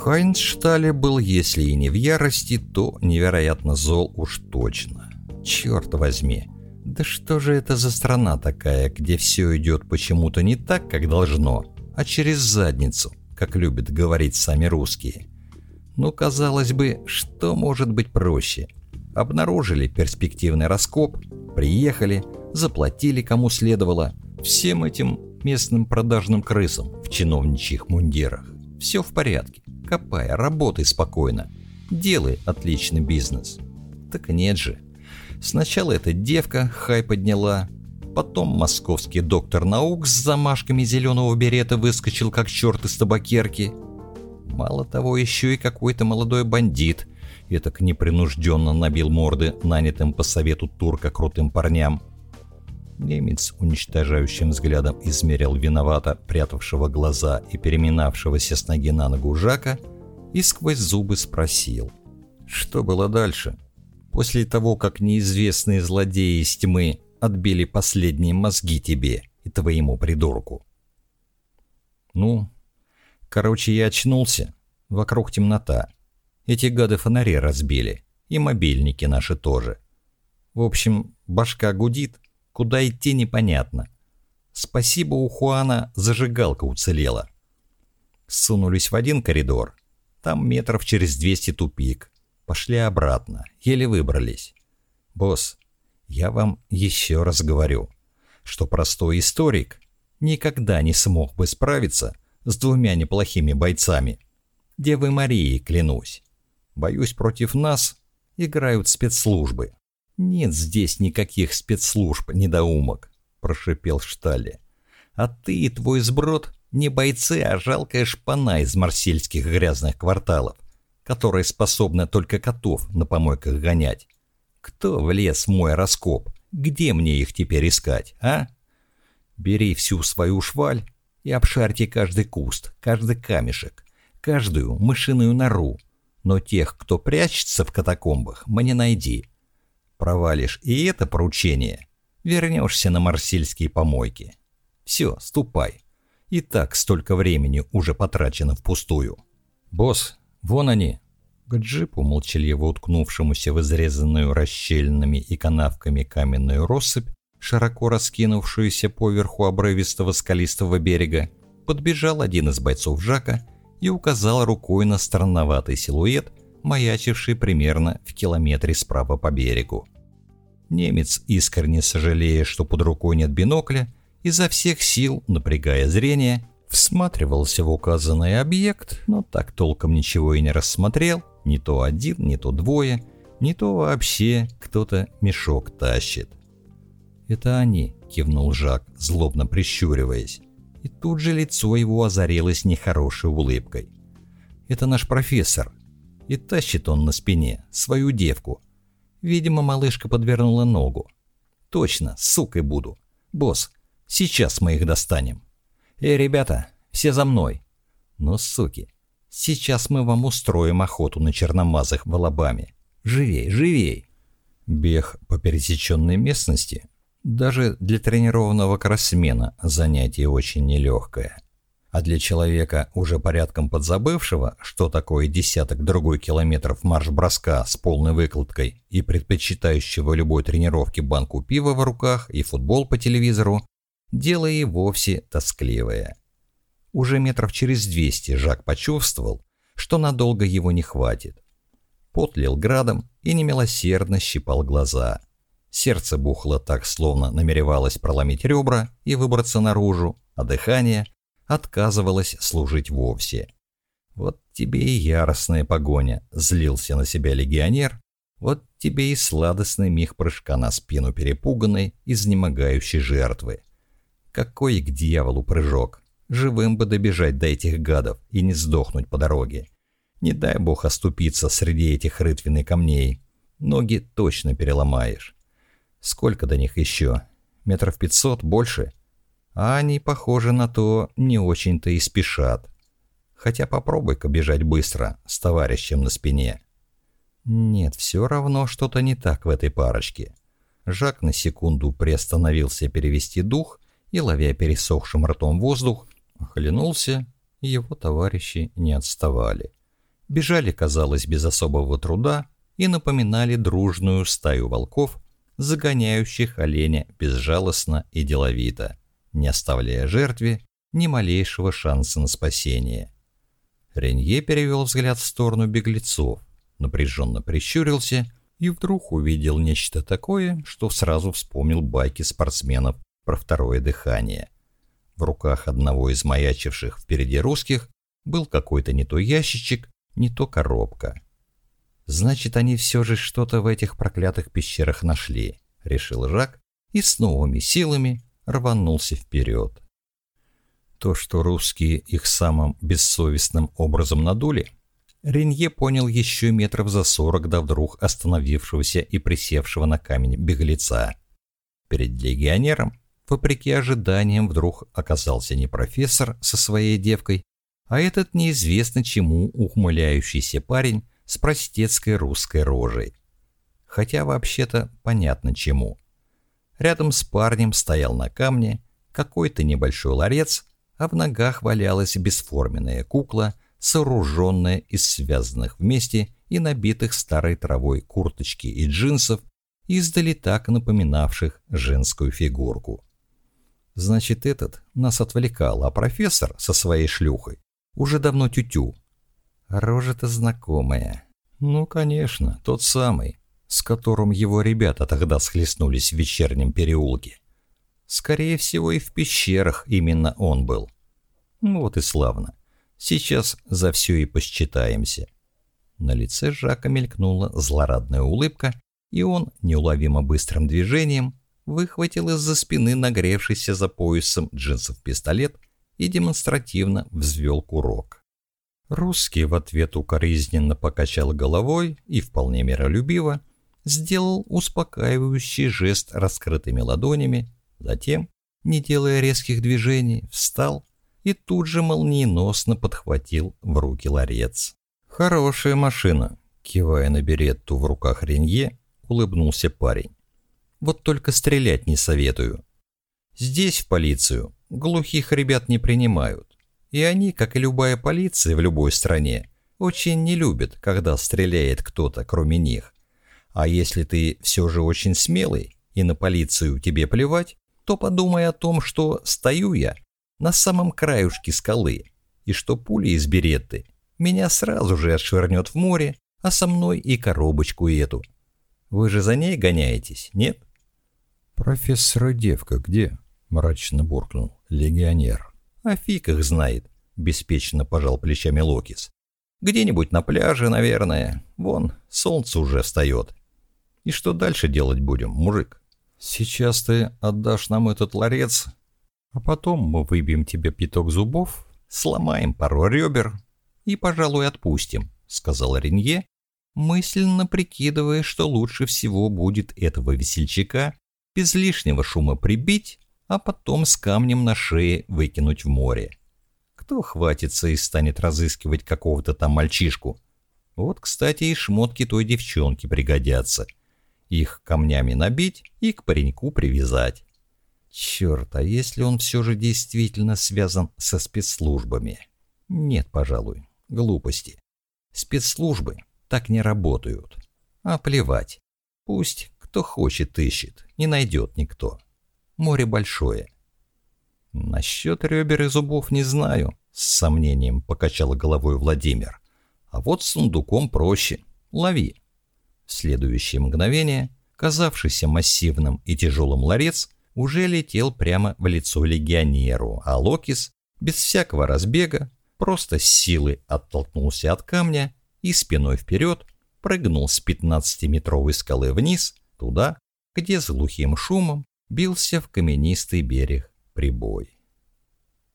Хайнштале был, если и не в ярости, то невероятно зол уж точно. Черт возьми, да что же это за страна такая, где все идет почему-то не так, как должно, а через задницу, как любят говорить сами русские. Ну, казалось бы, что может быть проще? Обнаружили перспективный раскоп, приехали, заплатили кому следовало, всем этим местным продажным крысам в чиновничьих мундирах. Все в порядке. Копай, работай спокойно. Делай отличный бизнес. Так нет же. Сначала эта девка хай подняла, потом московский доктор наук с замашками зеленого берета выскочил как черт из табакерки. Мало того, еще и какой-то молодой бандит и так непринужденно набил морды нанятым по совету турка крутым парням. Немец уничтожающим взглядом измерил виновато прятавшего глаза и переминавшегося с ноги на ногу Жака и сквозь зубы спросил. Что было дальше? После того, как неизвестные злодеи из тьмы отбили последние мозги тебе и твоему придурку. Ну, короче, я очнулся. Вокруг темнота. Эти гады фонари разбили. И мобильники наши тоже. В общем, башка гудит, Куда идти непонятно. Спасибо у Хуана зажигалка уцелела. Сунулись в один коридор. Там метров через 200 тупик. Пошли обратно. Еле выбрались. Босс, я вам еще раз говорю, что простой историк никогда не смог бы справиться с двумя неплохими бойцами. Девы Марии, клянусь. Боюсь, против нас играют спецслужбы. «Нет здесь никаких спецслужб, недоумок», — прошипел Штали. «А ты и твой сброд не бойцы, а жалкая шпана из марсельских грязных кварталов, которая способна только котов на помойках гонять. Кто влез в мой раскоп? Где мне их теперь искать, а? Бери всю свою шваль и обшарьте каждый куст, каждый камешек, каждую мышиную нору. Но тех, кто прячется в катакомбах, мне найди. Провалишь и это поручение, вернешься на марсельские помойки. Все, ступай. И так столько времени уже потрачено впустую. Босс, вон они. К джипу, молчаливо уткнувшемуся в изрезанную расщельными и канавками каменную россыпь, широко раскинувшуюся поверху обрывистого скалистого берега, подбежал один из бойцов Жака и указал рукой на странноватый силуэт, маячивший примерно в километре справа по берегу. Немец, искренне сожалея, что под рукой нет бинокля, изо всех сил, напрягая зрение, всматривался в указанный объект, но так толком ничего и не рассмотрел, не то один, не то двое, не то вообще кто-то мешок тащит. «Это они», — кивнул Жак, злобно прищуриваясь. И тут же лицо его озарилось нехорошей улыбкой. «Это наш профессор. И тащит он на спине свою девку, Видимо, малышка подвернула ногу. Точно, сукой буду. Босс, сейчас мы их достанем. Эй, ребята, все за мной. Ну, суки, сейчас мы вам устроим охоту на черномазых в Алабаме. Живей, живей. Бег по пересеченной местности даже для тренированного кроссмена занятие очень нелегкое. А для человека, уже порядком подзабывшего, что такое десяток другой километров марш-броска с полной выкладкой и предпочитающего любой тренировке банку пива в руках и футбол по телевизору, дело и вовсе тоскливое. Уже метров через 200 Жак почувствовал, что надолго его не хватит. Пот лил градом и немилосердно щипал глаза. Сердце бухло так, словно намеревалось проломить ребра и выбраться наружу, а дыхание – отказывалась служить вовсе. Вот тебе и яростная погоня, злился на себя легионер, вот тебе и сладостный миг прыжка на спину перепуганной, изнемогающей жертвы. Какой к дьяволу прыжок! Живым бы добежать до этих гадов и не сдохнуть по дороге. Не дай бог оступиться среди этих рытвенных камней. Ноги точно переломаешь. Сколько до них еще? Метров пятьсот? Больше? А они, похоже на то, не очень-то и спешат. Хотя попробуй-ка бежать быстро, с товарищем на спине. Нет, все равно что-то не так в этой парочке. Жак на секунду приостановился перевести дух и, ловя пересохшим ртом воздух, охлянулся, и его товарищи не отставали. бежали, казалось, без особого труда и напоминали дружную стаю волков, загоняющих оленя безжалостно и деловито, не оставляя жертве ни малейшего шанса на спасение. Ренье перевел взгляд в сторону беглецов, напряженно прищурился и вдруг увидел нечто такое, что сразу вспомнил байки спортсменов про второе дыхание. В руках одного из маячивших впереди русских был какой-то не то ящичек, не то коробка. «Значит, они все же что-то в этих проклятых пещерах нашли», — решил Жак и с новыми силами рванулся вперед. То, что русские их самым бессовестным образом надули, Ренье понял еще метров за сорок до вдруг остановившегося и присевшего на камень беглеца. Перед легионером, вопреки ожиданиям, вдруг оказался не профессор со своей девкой, а этот неизвестно чему ухмыляющийся парень с простецкой русской рожей. Хотя вообще-то понятно чему. Рядом с парнем стоял на камне какой-то небольшой ларец, а в ногах валялась бесформенная кукла, сооруженная из связанных вместе и набитых старой травой курточки и джинсов, издали так напоминавших женскую фигурку. Значит, этот нас отвлекал, а профессор со своей шлюхой уже давно тютю. Рожа-то знакомая. Ну, конечно, тот самый, с которым его ребята тогда схлестнулись в вечернем переулке. Скорее всего, и в пещерах именно он был. Ну вот и славно. Сейчас за все и посчитаемся. На лице Жака мелькнула злорадная улыбка, и он, неуловимо быстрым движением, выхватил из-за спины нагревшийся за поясом джинсов пистолет и демонстративно взвел курок. Русский в ответ укоризненно покачал головой и вполне миролюбиво сделал успокаивающий жест раскрытыми ладонями, Затем, не делая резких движений, встал и тут же молниеносно подхватил в руки ларец. «Хорошая машина», — кивая на беретту в руках Ренье, улыбнулся парень. «Вот только стрелять не советую. Здесь в полицию глухих ребят не принимают, и они, как и любая полиция в любой стране, очень не любят, когда стреляет кто-то, кроме них. А если ты все же очень смелый, и на полицию тебе плевать, то подумай о том, что стою я на самом краюшке скалы, и что пуля из беретты меня сразу же отшвырнет в море, а со мной и коробочку эту. Вы же за ней гоняетесь, нет? «Профессора девка где?» — мрачно буркнул легионер. «А фиг их знает», — беспечно пожал плечами Локис. «Где-нибудь на пляже, наверное. Вон, солнце уже встает. И что дальше делать будем, мужик?» Сейчас ты отдашь нам этот ларец, а потом мы выбьем тебе пяток зубов, сломаем пару ребер и, пожалуй, отпустим», — сказал Ренье, мысленно прикидывая, что лучше всего будет этого весельчака без лишнего шума прибить, а потом с камнем на шее выкинуть в море. Кто хватится и станет разыскивать какого-то там мальчишку? Вот, кстати, и шмотки той девчонки пригодятся — их камнями набить и к пареньку привязать. Черт, а если он все же действительно связан со спецслужбами? Нет, пожалуй, глупости. Спецслужбы так не работают. А плевать. Пусть кто хочет ищет, не найдет никто. Море большое. Насчет ребер и зубов не знаю, с сомнением покачал головой Владимир. А вот с сундуком проще. Лови. В следующее мгновение, казавшийся массивным и тяжелым ларец, уже летел прямо в лицо легионеру, а Локис, без всякого разбега, просто с силой оттолкнулся от камня и спиной вперед прыгнул с 15-метровой скалы вниз, туда, где с глухим шумом бился в каменистый берег прибой.